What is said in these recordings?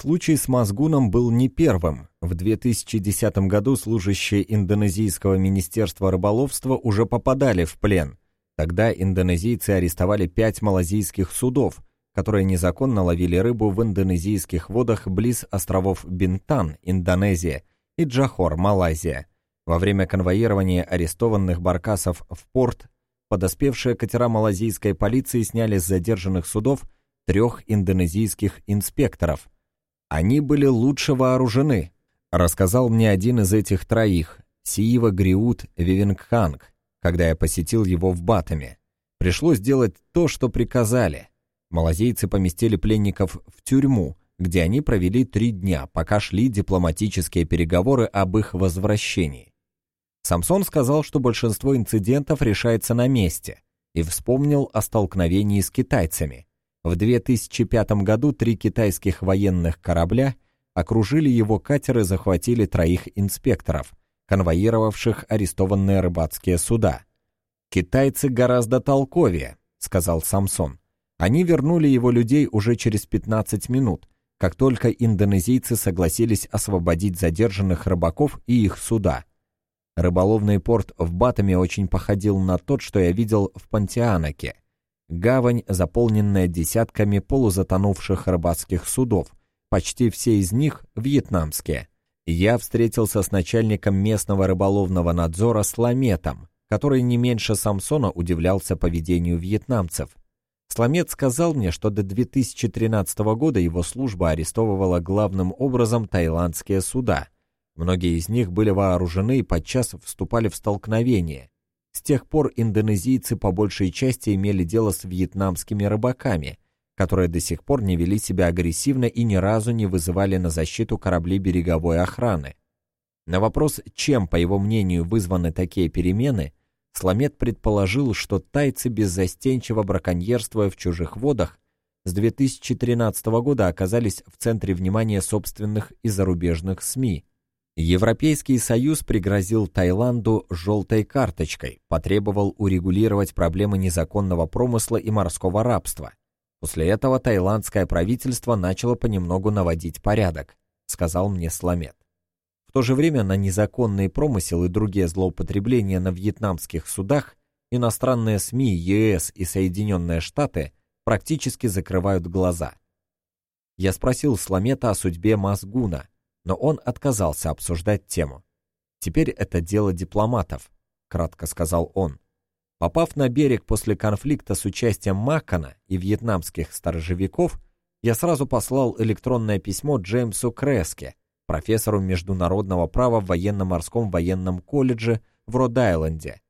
Случай с Мазгуном был не первым. В 2010 году служащие Индонезийского министерства рыболовства уже попадали в плен. Тогда индонезийцы арестовали пять малазийских судов, которые незаконно ловили рыбу в индонезийских водах близ островов Бинтан, Индонезия, и Джахор, Малайзия. Во время конвоирования арестованных баркасов в порт подоспевшие катера малазийской полиции сняли с задержанных судов трех индонезийских инспекторов. Они были лучше вооружены, рассказал мне один из этих троих, Сиива Гриут Вивингханг, когда я посетил его в Батаме. Пришлось делать то, что приказали. Малазийцы поместили пленников в тюрьму, где они провели три дня, пока шли дипломатические переговоры об их возвращении. Самсон сказал, что большинство инцидентов решается на месте, и вспомнил о столкновении с китайцами. В 2005 году три китайских военных корабля окружили его катер и захватили троих инспекторов, конвоировавших арестованные рыбацкие суда. «Китайцы гораздо толковее», — сказал Самсон. Они вернули его людей уже через 15 минут, как только индонезийцы согласились освободить задержанных рыбаков и их суда. Рыболовный порт в Батаме очень походил на тот, что я видел в Пантианаке. Гавань, заполненная десятками полузатонувших рыбацких судов, почти все из них вьетнамские. Я встретился с начальником местного рыболовного надзора Сламетом, который не меньше Самсона удивлялся поведению вьетнамцев. Сламет сказал мне, что до 2013 года его служба арестовывала главным образом таиландские суда – Многие из них были вооружены и подчас вступали в столкновения. С тех пор индонезийцы по большей части имели дело с вьетнамскими рыбаками, которые до сих пор не вели себя агрессивно и ни разу не вызывали на защиту корабли береговой охраны. На вопрос, чем, по его мнению, вызваны такие перемены, Сламет предположил, что тайцы, беззастенчиво браконьерствуя в чужих водах, с 2013 года оказались в центре внимания собственных и зарубежных СМИ – Европейский Союз пригрозил Таиланду желтой карточкой, потребовал урегулировать проблемы незаконного промысла и морского рабства. После этого таиландское правительство начало понемногу наводить порядок, сказал мне Сламет. В то же время на незаконный промысел и другие злоупотребления на вьетнамских судах иностранные СМИ, ЕС и Соединенные Штаты практически закрывают глаза. Я спросил Сламета о судьбе Мазгуна, но он отказался обсуждать тему. «Теперь это дело дипломатов», — кратко сказал он. Попав на берег после конфликта с участием Маккана и вьетнамских сторожевиков, я сразу послал электронное письмо Джеймсу Креске, профессору международного права в военно-морском военном колледже в Род-Айленде.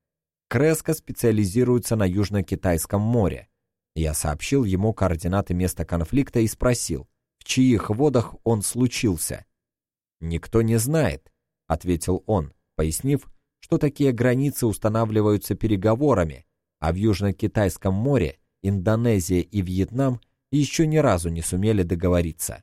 Креско специализируется на Южно-Китайском море. Я сообщил ему координаты места конфликта и спросил, в чьих водах он случился. «Никто не знает», — ответил он, пояснив, что такие границы устанавливаются переговорами, а в Южно-Китайском море Индонезия и Вьетнам еще ни разу не сумели договориться.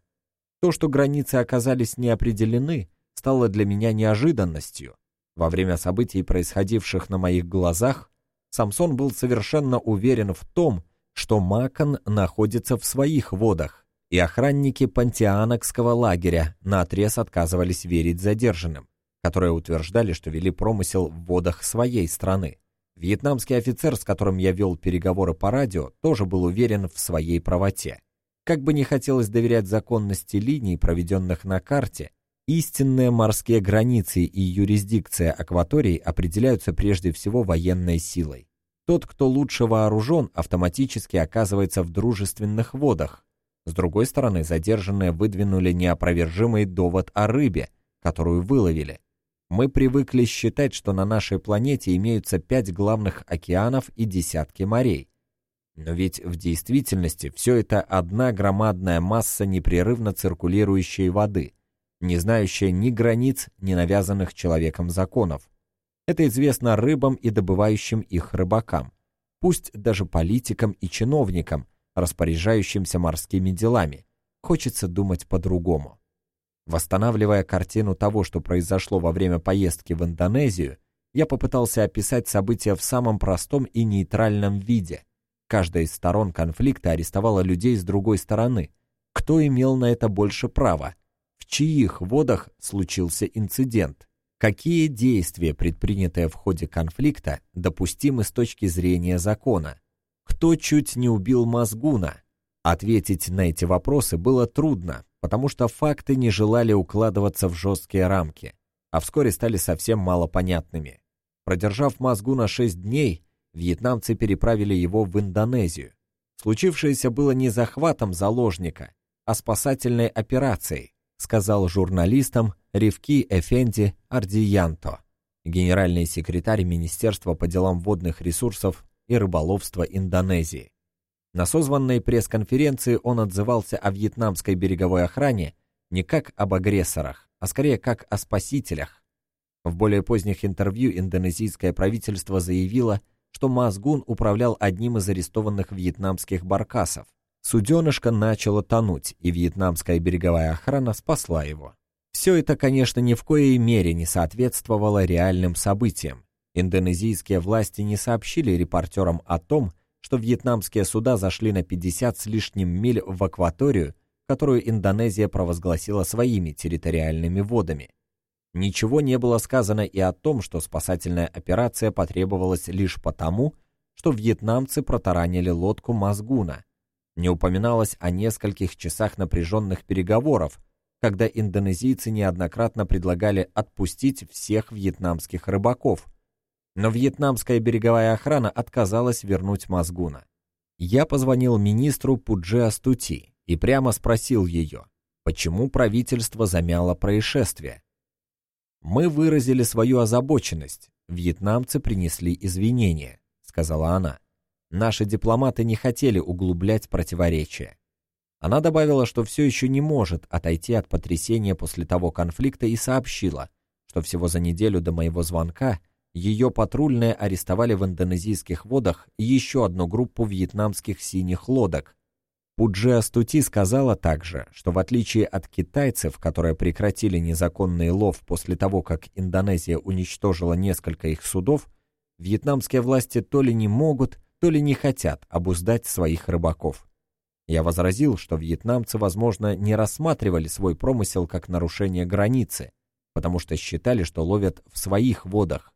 То, что границы оказались не определены, стало для меня неожиданностью. Во время событий, происходивших на моих глазах, Самсон был совершенно уверен в том, что Макон находится в своих водах, и охранники пантианокского лагеря наотрез отказывались верить задержанным, которые утверждали, что вели промысел в водах своей страны. Вьетнамский офицер, с которым я вел переговоры по радио, тоже был уверен в своей правоте. Как бы не хотелось доверять законности линий, проведенных на карте, истинные морские границы и юрисдикция акваторий определяются прежде всего военной силой. Тот, кто лучше вооружен, автоматически оказывается в дружественных водах, с другой стороны, задержанные выдвинули неопровержимый довод о рыбе, которую выловили. Мы привыкли считать, что на нашей планете имеются пять главных океанов и десятки морей. Но ведь в действительности все это одна громадная масса непрерывно циркулирующей воды, не знающая ни границ, ни навязанных человеком законов. Это известно рыбам и добывающим их рыбакам, пусть даже политикам и чиновникам – распоряжающимся морскими делами. Хочется думать по-другому. Восстанавливая картину того, что произошло во время поездки в Индонезию, я попытался описать события в самом простом и нейтральном виде. Каждая из сторон конфликта арестовала людей с другой стороны. Кто имел на это больше права? В чьих водах случился инцидент? Какие действия, предпринятые в ходе конфликта, допустимы с точки зрения закона? Кто чуть не убил Мазгуна? Ответить на эти вопросы было трудно, потому что факты не желали укладываться в жесткие рамки, а вскоре стали совсем малопонятными. Продержав Мазгуна шесть дней, вьетнамцы переправили его в Индонезию. Случившееся было не захватом заложника, а спасательной операцией, сказал журналистам Ривки Эфенди Ардиянто, генеральный секретарь Министерства по делам водных ресурсов и рыболовства Индонезии. На созванной пресс-конференции он отзывался о вьетнамской береговой охране не как об агрессорах, а скорее как о спасителях. В более поздних интервью индонезийское правительство заявило, что Мазгун управлял одним из арестованных вьетнамских баркасов. Суденышко начало тонуть, и вьетнамская береговая охрана спасла его. Все это, конечно, ни в коей мере не соответствовало реальным событиям. Индонезийские власти не сообщили репортерам о том, что вьетнамские суда зашли на 50 с лишним миль в акваторию, которую Индонезия провозгласила своими территориальными водами. Ничего не было сказано и о том, что спасательная операция потребовалась лишь потому, что вьетнамцы протаранили лодку Мазгуна. Не упоминалось о нескольких часах напряженных переговоров, когда индонезийцы неоднократно предлагали отпустить всех вьетнамских рыбаков – но вьетнамская береговая охрана отказалась вернуть Мазгуна. Я позвонил министру Пудже Астути и прямо спросил ее, почему правительство замяло происшествие. «Мы выразили свою озабоченность, вьетнамцы принесли извинения», — сказала она. «Наши дипломаты не хотели углублять противоречия». Она добавила, что все еще не может отойти от потрясения после того конфликта и сообщила, что всего за неделю до моего звонка — ее патрульные арестовали в индонезийских водах еще одну группу вьетнамских синих лодок. Пуджи Астути сказала также, что в отличие от китайцев, которые прекратили незаконный лов после того, как Индонезия уничтожила несколько их судов, вьетнамские власти то ли не могут, то ли не хотят обуздать своих рыбаков. Я возразил, что вьетнамцы, возможно, не рассматривали свой промысел как нарушение границы, потому что считали, что ловят в своих водах,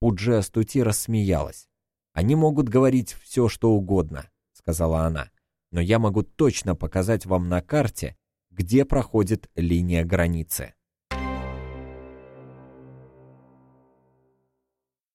Пуджи Астути рассмеялась. «Они могут говорить все, что угодно», — сказала она. «Но я могу точно показать вам на карте, где проходит линия границы».